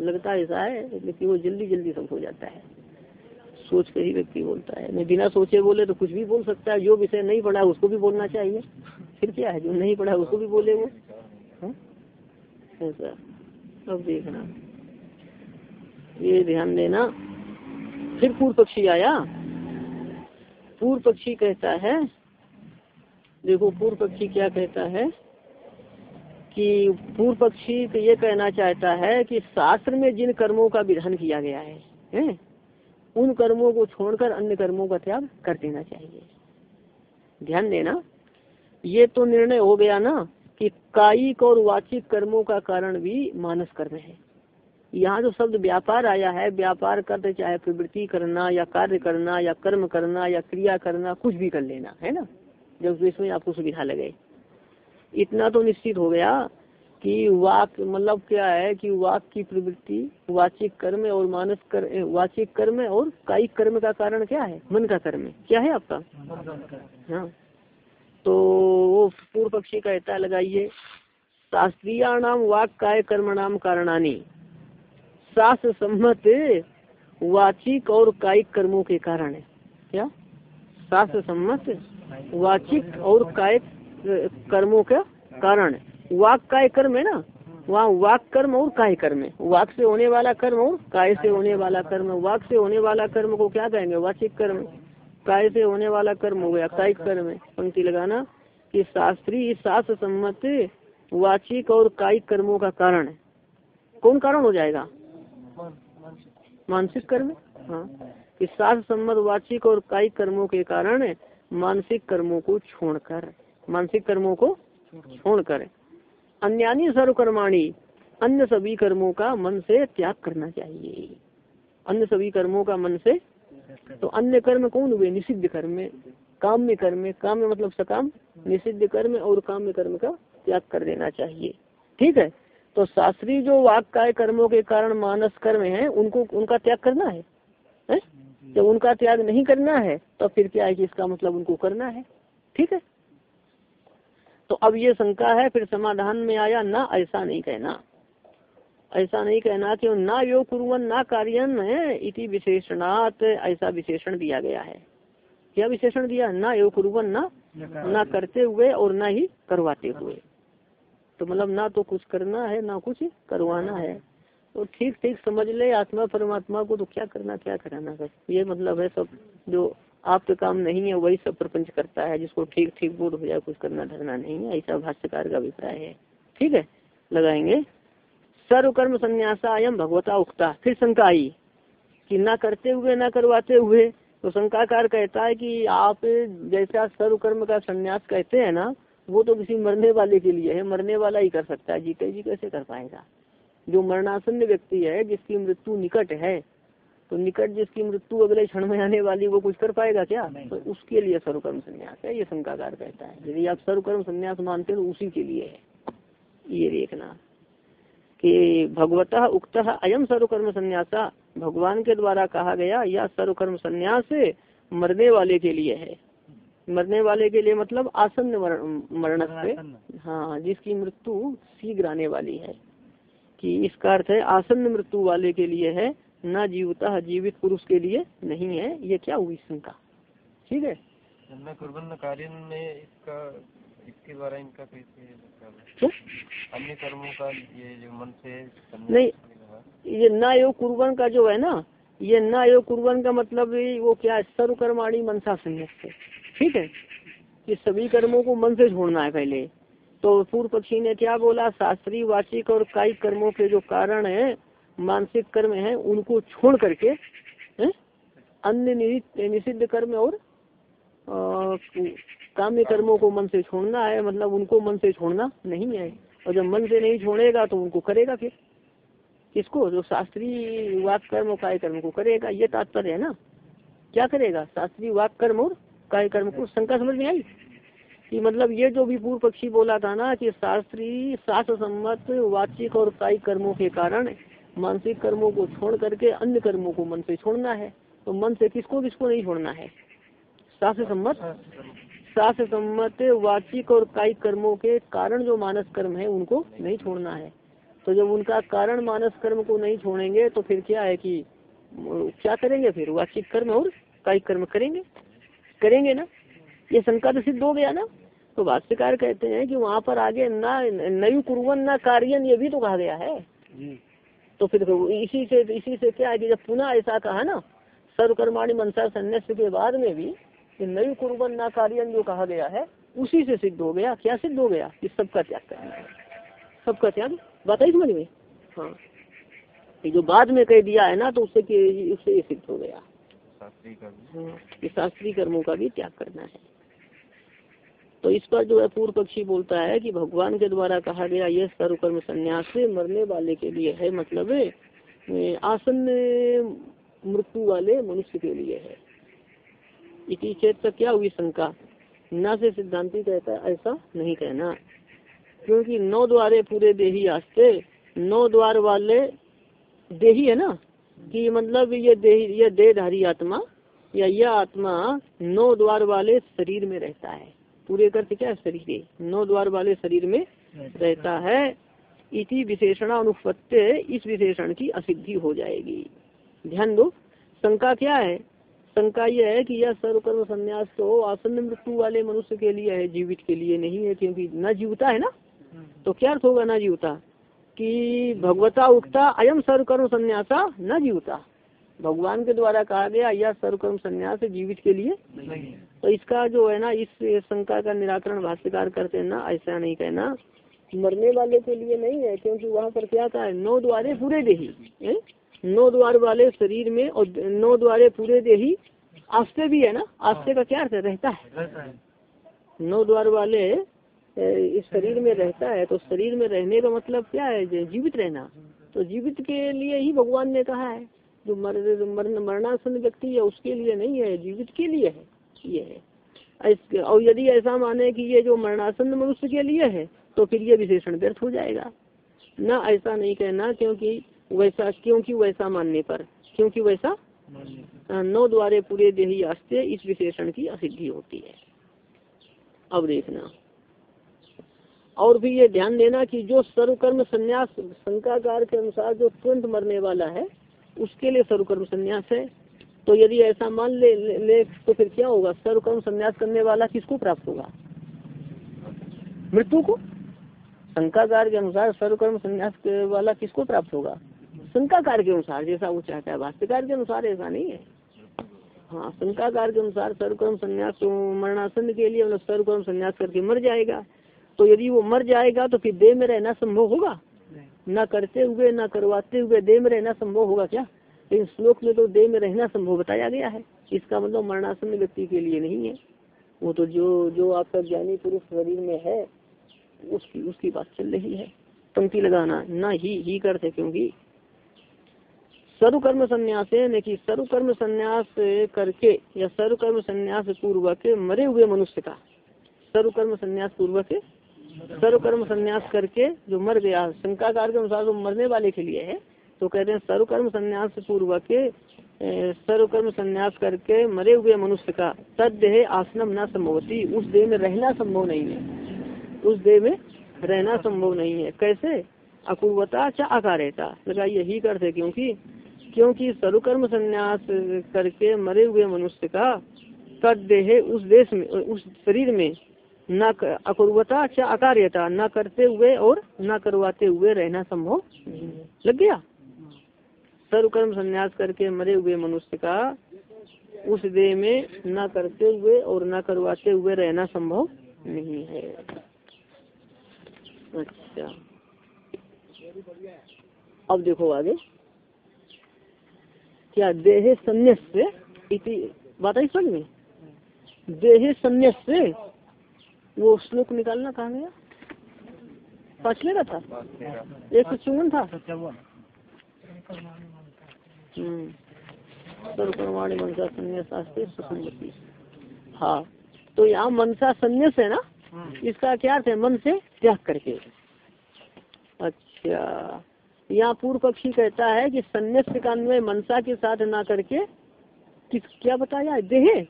लगता ऐसा है लेकिन वो जल्दी जल्दी सब हो जाता है। सोच कर ही व्यक्ति बोलता है। मैं बिना सोचे बोले तो कुछ भी बोल सकता है जो विषय नहीं पढ़ा उसको भी बोलना चाहिए। फिर क्या है जो नहीं पढ़ा उसको भी बोले वो। हाँ? ऐसा। अब देखना। ये ध्यान देना। फिर पूर्व पक्षी आया पूर्व पक्षी कहता है देखो पूर्व पक्षी क्या कहता है कि पूर्व पक्षी तो ये कहना चाहता है कि शास्त्र में जिन कर्मों का विधान किया गया है, है? उन कर्मों को छोड़कर अन्य कर्मों का त्याग कर देना चाहिए ध्यान देना ये तो निर्णय हो गया ना कि कायिक और वाचिक कर्मों का कारण भी मानस कर्म है यहाँ जो शब्द व्यापार आया है, व्यापार करते चाहे प्रवृत्ति करना, या कार्य करना, या कर्म करना, या क्रिया करना, कुछ भी कर लेना, है ना? जब इसमें आपको सुविधा लगे। इतना तो निश्चित हो गया कि वाक मतलब क्या है कि वाक की प्रवृत्ति, वाचिक कर्म और मानस कर वाचिक कर्म और कायिक कर्म का कारण क्या है? मन का कर्म। क्या है आपका? हाँ। तो वो पूर्व पक्षी कहता लगाइए। शास्त्रीय नाम वाक काय कर्म नाम कारणानी। शास्त्र सम्मत वाचिक और कायिक कर्मों के कारण है। क्या? शास्त्र सम्मत वाचिक और कायिक कर्मों का कारण वाक काय कर्म है ना? वहाँ वाक कर्म और काय कर्म है। वाक से होने वाला कर्म और काय से होने वाला कर्म वाक से होने वाला कर्म को क्या कहेंगे? वाचिक कर्म काय से होने वाला कर्म हो गया? कायिक कर्म है। पंक्ति लगाना कि शास्त्री शास्त्र सम्मत वाचिक और कायिक कर्मों का कारण है। कौन कारण हो जाएगा? मानसिक कर्म? हाँ। कि शास्त्र सम्मत वाचिक और कायिक कर्मों के कारण मानसिक कर्मों को छोड़कर, मानसिक कर्मों को छोड़कर। अन्यानी सर्वकर्माणी, अन्य सभी कर्मों का मन से त्याग करना चाहिए। अन्य सभी कर्मों का मन से तो अन्य कर्म कौन हुए? निषिद्ध कर्म। काम में कर्म। काम में मतलब सकाम। निषिद्ध कर्म और काम में कर्म का त्याग कर देना चाहिए। ठीक है? तो शास्त्री जो वाक काय कर्मों के कारण मानस कर्म है उनको उनका त्याग करना है, है? जब उनका त्याग नहीं करना है तो फिर क्या है कि इसका मतलब उनको करना है? ठीक है? तो अब ये शंका है फिर समाधान में आया ना ऐसा नहीं कहना। ऐसा नहीं कहना कि ना योग कुरुवन ना कार्यन है इति विशेषणात ऐसा विशेषण दिया गया है। क्या विशेषण दिया? ना योग कुरन ना ना करते हुए और ना ही करवाते हुए। तो मतलब ना तो कुछ करना है, ना कुछ करवाना है। तो ठीक ठीक, समझ ले, आत्मा परमात्मा को तो क्या करना, क्या कराना कर ये मतलब है सब जो आपके काम नहीं है, वही सब प्रपंच करता है, जिसको ठीक ठीक बोध हो जाए, कुछ करना, धरना नहीं है। ऐसा भाष्यकार का अभिप्राय है। ठीक है? लगाएँगे। सर्वकर्म संन्यासा भगवता उगता फिर शंका आई कि ना करते हुए, ना करवाते हुए तो शंकाकार कहता है कि आप जैसा सर्वकर्म का संन्यास कहते हैं ना वो तो किसी मरने वाले के लिए है मरने वाला ही कर सकता है जीते जी कैसे कर पाएगा? जो मरणासन्न व्यक्ति है जिसकी मृत्यु निकट है तो निकट जिसकी मृत्यु अगले क्षण में आने वाली वो कुछ कर पाएगा क्या? तो उसके लिए सर्वकर्म संन्यास है ये शंकाकार कहता है। यदि आप सर्वकर्म संन्यास मानते हैं तो उसी के लिए है। ये देखना कि भगवत उक्त अयम सर्वकर्म संन्यासा भगवान के द्वारा कहा गया यह सर्वकर्म संन्यास मरने वाले के लिए है। मरने वाले के लिए मतलब आसन्न मरण हाँ। जिसकी मृत्यु शीघ्र आने वाली है। कि इसका अर्थ है आसन्न मृत्यु वाले के लिए है न जीवता जीवित पुरुष के लिए नहीं है। ये क्या हुई शंका? ठीक है? इसका इसके द्वारा इनका कैसे अन्य कर्मों का ये जो मन से नहीं ये न योग कुर्बन का जो है ना ये न योग कुर्बन का मतलब वो क्या सर्वकर्माणी मनसा संन्यास ठीक है? कि सभी कर्मों को मन से छोड़ना है पहले। तो पूर्व पक्षी ने क्या बोला? शास्त्रीय वाचिक और कायिक कर्मों के जो कारण है, मानसिक कर्म है, उनको छोड़ करके? अन्य निषिद्ध कर्म और काम्य कर्मों को मन से छोड़ना है मतलब उनको मन से छोड़ना नहीं है। और जब मन से नहीं छोड़ेगा तो उनको करेगा फिर। किसको? जो शास्त्रीय वाक कर्म और काय कर्म को करेगा, ये तात्पर्य है ना? क्या करेगा? शास्त्रीय वाक कर्म और काय कर्म को शंका समझ में आई? कि मतलब ये जो भी पूर्व पक्षी बोला था ना कि शास्त्रीय शास्त्र सम्मत, वाचिक और काय कर्मों के कारण मानसिक कर्मों को छोड़ करके अन्य कर्मों को मन से छोड़ना है। तो मन से किसको किसको नहीं छोड़ना है? शास्त्र सम्मत? शास्त्र सम्मत, वाचिक और कायिक कर्मों के कारण जो मानस कर्म है, उनको नहीं छोड़ना है। तो जब उनका कारण मानस कर्म को नहीं छोड़ेंगे तो फिर क्या है कि, क्या करेंगे फिर? वाचिक कर्म और कायिक कर्म करेंगे? करेंगे ना? ये शंका तो सिद्ध हो गया ना? तो भाष्यकार कहते हैं कि वहाँ पर आगे ना नयु कुरवन ना कार्यन ये भी तो कहा गया है। तो फिर इसी से इसी से क्या है कि जब पुनः ऐसा कहा ना सर्वकर्माणी मनसा संन्यास के बाद में भी नयु कुरबन ना कार्यन जो कहा गया है उसी से सिद्ध हो गया। क्या सिद्ध हो गया? कि सबका त्याग करना है सबका त्याग? बताइए समझ में? हाँ। जो बाद में कह दिया है ना तो उससे उससे ये सिद्ध हो गया। हाँ, कि शास्त्रीय कर्मों का भी त्याग करना है। तो इस पर जो है पूर्व पक्षी बोलता है कि भगवान के द्वारा कहा गया यह सर्वकर्म संन्यास मरने वाले के लिए है मतलब आसन मृत्यु वाले मनुष्य के लिए है। इसी चेत क्या हुई शंका? न से सिद्धांति कहता ऐसा नहीं कहना। क्योंकि नौ द्वारे पूरे देही आस्ते नौ द्वार वाले देही है ना? कि मतलब ये देही, ये देहधारी आत्मा या यह आत्मा नौ द्वार वाले शरीर में रहता है। पूरे करते क्या शरीर नौ द्वार वाले शरीर में रहता है। इति विशेषण अनुपत्य इस विशेषण की असिद्धि हो जाएगी। ध्यान दो। शंका क्या है? शंका यह है कि यह सर्वकर्म संन्यास तो आसन्न मृत्यु वाले मनुष्य के लिए है, जीवित के लिए नहीं है, क्योंकि न जीवता है ना? तो क्या अर्थ होगा न जीवता? कि भगवता उगता अयम सर्वकर्म संन्यासा न जीवता। भगवान के द्वारा कहा गया यह सर्वकर्म संन्यास जीवित के लिए। तो इसका जो है ना इस शंका का निराकरण भाष्यकार करते हैं ना ऐसा नहीं कहना। मरने वाले के लिए नहीं है क्योंकि वहाँ पर क्या है नौ द्वारे पूरे देही नौ द्वार वाले शरीर में और नौ द्वारे पूरे देही आस्ते भी है ना? आस्ते का क्या अर्थ रहता है। नौ द्वार वाले इस शरीर में रहता है तो शरीर में रहने का मतलब क्या है? जीवित रहना। तो जीवित के लिए ही भगवान ने कहा है। जो मर, मर मरणासन व्यक्ति है उसके लिए नहीं है जीवित के लिए है ये है। और यदि ऐसा माने कि ये जो मरणासन मनुष्य के लिए है तो फिर ये विशेषण व्यर्थ हो जाएगा। न ऐसा नहीं कहना क्योंकि वैसा क्योंकि वैसा मानने पर क्योंकि वैसा नौ द्वारे पूरे देही आस्ते इस विशेषण की असिद्धि होती है। अब देखना। और भी ये ध्यान देना कि जो सर्वकर्म संन्यास शंकाकार के अनुसार जो तुरंत मरने वाला है उसके लिए सर्वकर्म संन्यास है। तो यदि ऐसा मान ले, ले, ले तो फिर क्या होगा? सर्वकर्म संन्यास करने वाला किसको प्राप्त होगा? मृत्यु को। शंकाकार के अनुसार सर्वकर्म संन्यास वाला किसको प्राप्त होगा? शंकाकार के अनुसार जैसा वो चाहता है। भाष्यकार के अनुसार ऐसा नहीं है। हाँ शंकाकार के अनुसार सर्वकर्म संन्यास मरणासन के लिए मतलब सर्वकर्म संन्यास करके मर जाएगा। तो यदि वो मर जाएगा तो फिर देह में रहना संभव होगा? न करते हुए न करवाते हुए देह में रहना संभव होगा क्या? लेकिन श्लोक में तो देह में रहना संभव बताया गया है। इसका मतलब मरणासन व्यक्ति के लिए नहीं है। वो तो जो जो आपका ज्ञानी पुरुष शरीर में है उसकी उसकी बात चल रही है। पंक्ति लगाना न ही ही करते क्योंकि सर्वकर्म संन्यास है कि सर्वकर्म संन्यास करके या सर्वकर्म संन्यास पूर्वक मरे हुए मनुष्य का। सर्वकर्म संन्यास पूर्वक सर्वकर्म संन्यास करके जो मर गया शंकाकार के अनुसार जो मरने वाले के लिए है तो कहते हैं सर्वकर्म संन्यास पूर्वक सर्वकर्म संन्यास करके मरे हुए मनुष्य का तद देह आसनम न संभवती, उस देह में रहना संभव नहीं है। उस देह में रहना संभव नहीं है। कैसे? अकुवता च अकार्यता लगा यही करते क्योंकि क्योंकि सर्वकर्म संन्यास करके मरे हुए मनुष्य का तद देह उस देश में, उस शरीर में न अकुर्वता अच्छा अकार्यता, न करते हुए और न करवाते हुए रहना संभव लग गया? सर्वकर्म संन्यास करके मरे हुए मनुष्य का उस देह में न करते हुए और न करवाते हुए रहना संभव नहीं है। अच्छा। अब देखो आगे। क्या देहे संन्यास इति बात आई समझ में? देह संन्यास वो श्लोक निकालना कहा गया? पाँचवे का था? एक सौ चौवन था? हम्म। सर्वकर्माणी मनसा संन्यास शास्त्र सुसंगति। हाँ। तो यहाँ मनसा संन्यास है ना? इसका क्या अर्थ है? मन से त्याग करके। अच्छा। यहाँ पूर्व पक्षी कहता है कि संन्यास का अन्वय मनसा के साथ ना करके किस क्या बताया? देह?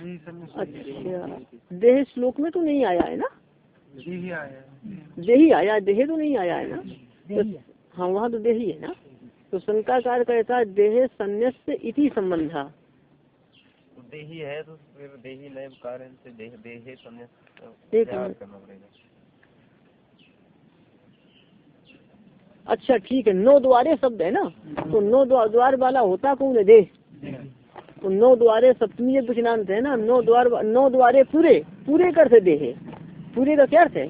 अच्छा। देह श्लोक में तो नहीं आया है ना? देही आया है। देह तो नहीं आया है ना? तो, हाँ वहाँ तो देही है ना? तो शंकाकार कहता है देह संन्यास इति संबंधा। तो देही है तो फिर देही नए कारण से देह देहे संन्यास अच्छा ठीक है नौ द्वारे शब्द है ना? तो नौ द्वार द्वार वाला होता कौन है? देह। तो नौ द्वारे सप्तमी है ना? नौ द्वार, नौ द्वारे पूरे पूरे कर से देहे। पूरे का क्या अर्थ है?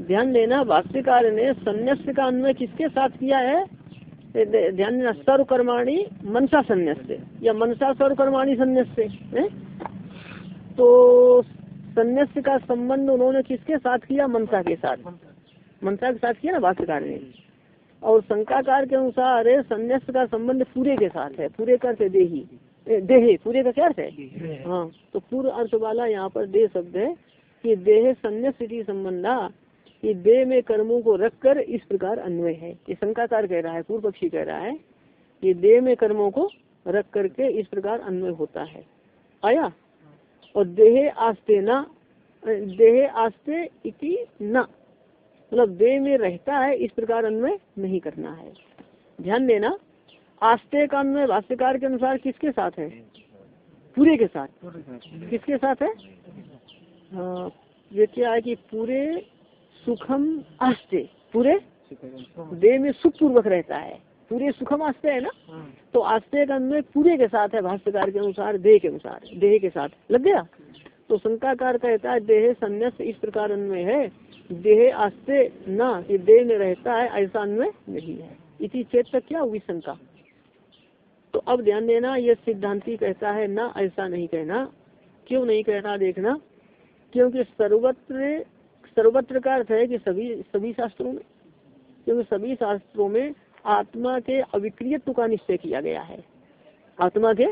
ध्यान देना भाष्यकार ने संन्यास का अन्वय किसके साथ किया है? ध्यान देना सर्व कर्माणी मनसा संन्यास से, या मनसा सर्व कर्माणी संन्यास से, है? तो संन्यास का संबंध उन्होंने किसके साथ किया? मनसा के साथ। मनसा के साथ किया ना भाष्यकार ने? और शंकाकार के अनुसार संन्यास का संबंध पूरे के साथ है, पूरे का अर्थ है देही। देहे पूरे का क्या अर्थ है? हाँ तो पूर्व अर्थ वाला यहाँ पर देह शब्द है कि देह संन्यास संबंधा कि देह में कर्मों को रखकर इस प्रकार अन्वय है। ये शंकाकार कह रहा है पूर्व पक्षी कह रहा है कि देह में कर्मों को रख करके इस प्रकार अन्वय होता है। आया? और देह आस्ते न देह आस्ते इति न मतलब देह में रहता है इस प्रकार अन्वय नहीं करना है। ध्यान देना आस्ते का अन्वय भाष्यकार के अनुसार किसके साथ है? पूरे के साथ। किसके साथ है? हाँ ये कि पूरे सुखम आस्ते, पूरे देह में सुख पूर्वक रहता है। पूरे सुखम आस्ते है ना? तो आस्ते का अन्वय पूरे के साथ है, भाष्यकार के अनुसार, देह के अनुसार, देह के साथ। लग गया? तो शंकाकार कहता है, देह संन्यास इस प्रकार अन्वय है, देह आस्ते न, कि देह में रहता है, ऐसा अन्वय नहीं है। इसी चेत तक क्या हुई शंका? अब ध्यान देना, ये सिद्धांति कहता है, ना ऐसा नहीं कहना। क्यों नहीं कहना देखना? क्योंकि सर्वत्र सर्वत्र का अर्थ है कि सभी सभी शास्त्रों में, क्योंकि सभी शास्त्रों में आत्मा के अविक्रियत्व का निश्चय किया गया है। आत्मा के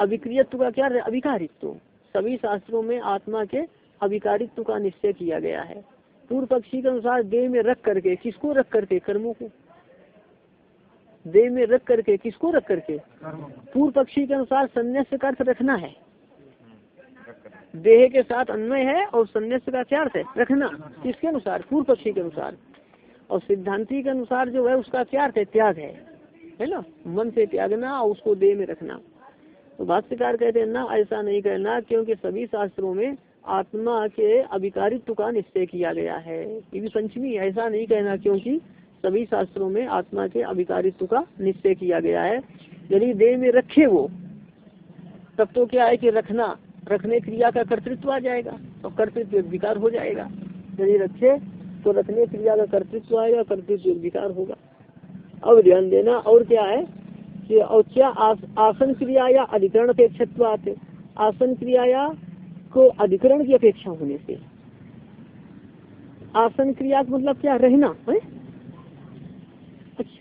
अविक्रियत्व का क्या अविकारित्व। सभी शास्त्रों में आत्मा के अविकारित्व का निश्चय किया गया है। पूर्व पक्षी के अनुसार देह में रख करके, किसको रख करके? कर्मों को। देह में रख करके किसको रख करके? पूर्व पक्षी के अनुसार संन्यास का अर्थ रखना है। देह के साथ अन्वय है और संन्यास का क्या अर्थ है? रखना। किसके अनुसार? पूर्व पक्षी के अनुसार। और सिद्धांति के अनुसार जो है उसका क्या अर्थ है? त्याग है। है ना? मन से त्यागना और उसको देह में रखना। तो भाष्यकार कहते हैं ना ऐसा नहीं करना क्योंकि सभी शास्त्रों में आत्मा के अभिकारित्व का निश्चय किया गया है। ये भी पंचमी ऐसा नहीं कहना क्योंकि सभी शास्त्रों में आत्मा के अभिकारित्व का निश्चय किया गया है। यदि देह में रखे वो तब तो क्या है कि रखना रखने क्रिया का कर्तृत्व आ जाएगा और कर्तृत्व विकार हो जाएगा। यदि रखे तो रखने क्रिया का कर्तृत्व आएगा कर्तृत्व विकार होगा। अब ध्यान देना और क्या है कि और क्या आस, आसन क्रिया या अधिकरण अपेक्षित्व आते आसन क्रिया को अधिकरण की अपेक्षा होने से। आसन क्रिया का मतलब क्या? रहना है?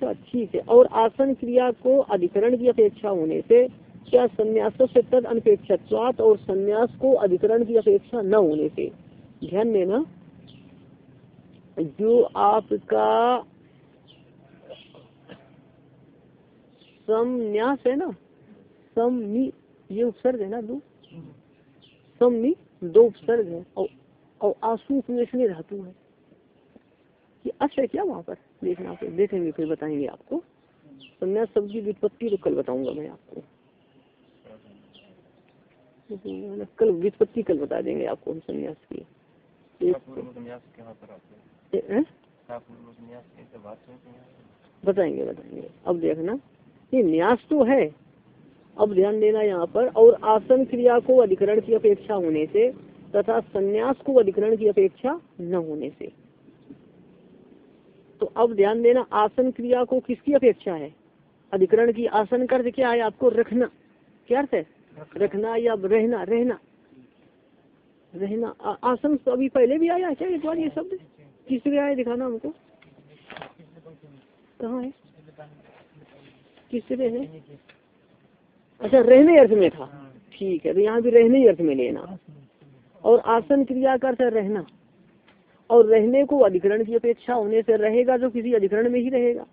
अच्छा ठीक है। और आसन क्रिया को अधिकरण की अपेक्षा होने से क्या संन्यास से तद अनपेक्षत्वात और संन्यास को अधिकरण की अपेक्षा न होने से? ध्यान देना। जो आपका समन्यास है ना, समनी, ये उपसर्ग है ना दो? समनी, दो उपसर्ग है। और आँसू धातु है। ये अश है क्या वहाँ पर? देखना फिर देखेंगे फिर बताएँगे आपको। संन्यास शब्द की वित्पत्ति तो कल बताऊँगा मैं आपको। कल वित्पत्ति कल बता देंगे आपको हम संन्यास की? बताएँगे बताएँगे। अब देखना ये न्यास तो है। अब ध्यान देना यहाँ पर और आसन क्रिया को अधिकरण की अपेक्षा होने से तथा संन्यास को अधिकरण की अपेक्षा न होने से। तो अब ध्यान देना आसन क्रिया को किसकी अपेक्षा है? अधिकरण की आसन का अर्थ क्या है? आपको रखना। क्या अर्थ है? रखना। या रहना रहना। रहना। आ, आसन तो अभी पहले भी आया क्या एक बार ये शब्द? किस जगह आया दिखाना हमको। कहाँ है? किस जगह है? अच्छा रहने अर्थ में था। ठीक है तो यहाँ भी रहने अर्थ में लेना। और आसन क्रिया का अर्थ है रहना। और रहने को अधिकरण की अपेक्षा होने से रहेगा जो किसी अधिकरण में ही रहेगा।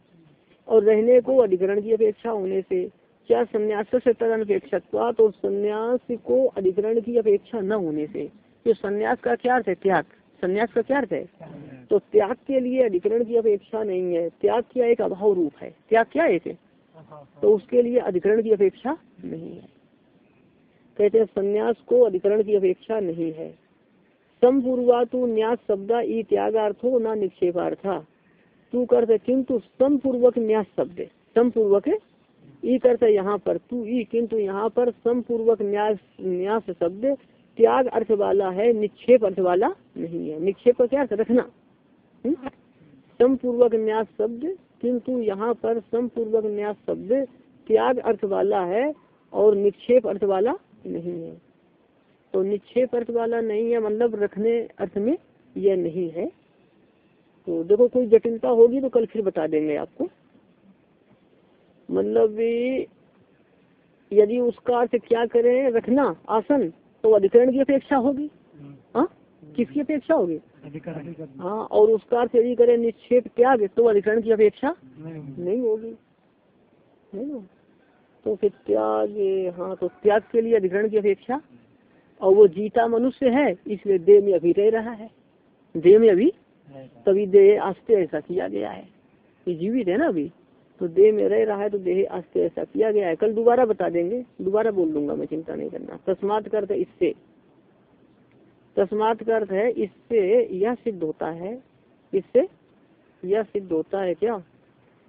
और रहने को अधिकरण की अपेक्षा होने से क्या संन्यास से तदन अपेक्षा तो संन्यास को अधिकरण की अपेक्षा न होने से? तो संन्यास का क्या अर्थ है? त्याग। संन्यास का क्या अर्थ है? तो त्याग के लिए अधिकरण की अपेक्षा नहीं है। त्याग क्या एक अभाव रूप है? त्याग क्या एक है तो उसके लिए अधिकरण की अपेक्षा नहीं है। कहते हैं, संन्यास को अधिकरण की अपेक्षा नहीं है। समपूर्वा तू न्यास शब्द ई त्यागार्थो न निक्षेपार्था। तू करते किंतु समपूर्वक न्यास शब्द। समपूर्वक ई करते यहाँ पर। तू ई किंतु यहाँ पर समपूर्वक न्यास न्यास शब्द। त्याग अर्थ वाला है, निक्षेप अर्थ वाला नहीं है। निक्षेप का क्या अर्थ? रखना। समपूर्वक न्यास शब्द, किंतु यहाँ पर समपूर्वक न्यास शब्द। त्याग अर्थ वाला है और निक्षेप अर्थ वाला नहीं है। तो निक्षेप अर्थ वाला नहीं है मतलब रखने अर्थ में यह नहीं है। तो देखो कोई जटिलता होगी तो कल फिर बता देंगे आपको। मतलब यदि उसका अर्थ क्या करें रखना आसन तो अधिकरण की अपेक्षा होगी। हाँ? किसकी अपेक्षा होगी? हाँ और उसका अर्थ यदि करें निक्षेप त्याग तो अधिकरण की अपेक्षा नहीं होगी। है ना तो फिर त्याग हाँ तो त्याग के लिए अधिकरण की अपेक्षा और वो जीता मनुष्य है, इसलिए देह में अभी रह रहा है। देह में अभी तभी देह आस्ते ऐसा किया गया है। ये जीवित है ना अभी? तो देह में रह रहा है तो देह आस्ते ऐसा किया गया है। कल दोबारा बता देंगे। दोबारा बोल दूँगा मैं, चिंता नहीं करना। तस्मात का अर्थ इससे। तस्मात का अर्थ है इससे यह सिद्ध होता है। इससे यह सिद्ध होता है क्या?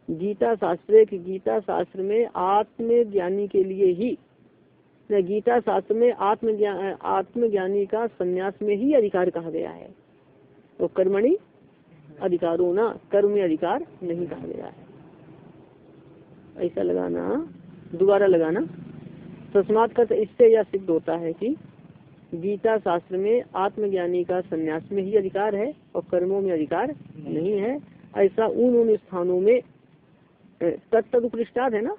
गीता शास्त्र की गीता शास्त्र में आत्म ज्ञानी के लिए ही गीता शास्त्र में आत्मज्ञान आत्मज्ञानी का संन्यास में ही अधिकार कहा गया है। तो कर्मणि अधिकारों ना कर्म में अधिकार नहीं कहा गया है। ऐसा लगाना दोबारा लगाना तस्मात का तो इससे यह सिद्ध होता है कि गीता शास्त्र में आत्मज्ञानी का संन्यास में ही अधिकार है और कर्मों में अधिकार नहीं है। ऐसा उन उन स्थानों में तत्त उपरिष्टाद है ना?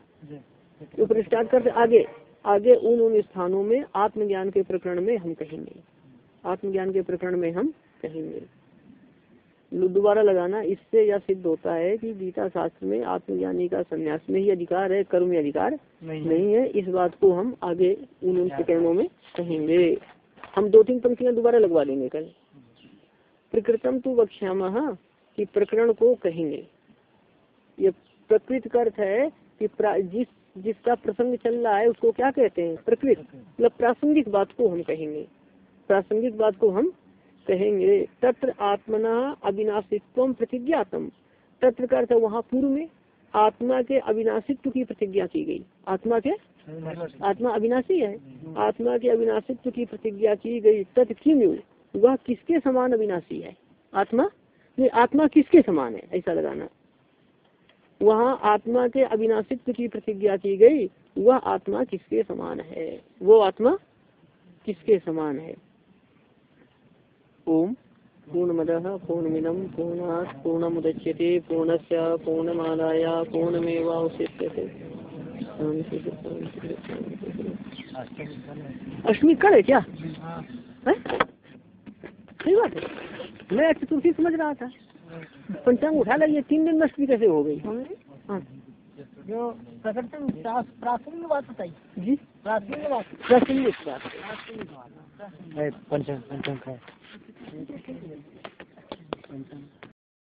उपरिष्टाद करते आगे। आगे उन उन स्थानों में आत्मज्ञान के प्रकरण में हम कहेंगे। आत्मज्ञान के प्रकरण में हम कहेंगे। दोबारा लगाना इससे यह सिद्ध होता है कि गीता शास्त्र में आत्मज्ञानी का संन्यास में ही अधिकार है कर्म में अधिकार नहीं, नहीं है। इस बात को हम आगे उन उन प्रकरणों में कहेंगे। हम दो तीन पंक्तियाँ दोबारा लगवा लेंगे कल। प्रकृतम तो वक्ष्याम कि प्रकरण को कहेंगे। ये प्रकृत का अर्थ है कि जिस जिसका प्रसंग चल रहा है, उसको क्या कहते हैं? प्रकृत। मतलब प्रासंगिक बात को हम कहेंगे। प्रासंगिक बात को हम कहेंगे। तत्र आत्मना अविनाशित्व प्रतिज्ञातम। तत्र का अर्थ वहाँ पूर्व में आत्मा के अविनाशित्व की प्रतिज्ञा की गई। आत्मा के? आत्मा अविनाशी है। आत्मा के अविनाशित्व की प्रतिज्ञा की गई। तत् वह किसके समान अविनाशी है? आत्मा? ये आत्मा किसके समान है? ऐसा लगाना। वहाँ आत्मा के अविनाशित्व की प्रतिज्ञा की गई वह आत्मा किसके समान है? वो आत्मा किसके समान है? ओम। पूर्ण पूर्णमद पूर्णमिदम पूर्णा पूर्णमुदच्यते पूर्णस्य पूर्णमादाय पूर्णमेवावशिष्यते। अष्टमी कल है क्या? सही बात है। मैं चतुर्थी समझ रहा था। पंचांग उठा लाइए तीन दिन में अष्टमी कैसे हो गई? हाँ। जो प्रासंगिक बात बताई। जी। प्रासंगिक बात। प्रासंगिक बात। पंचांग पंचांग है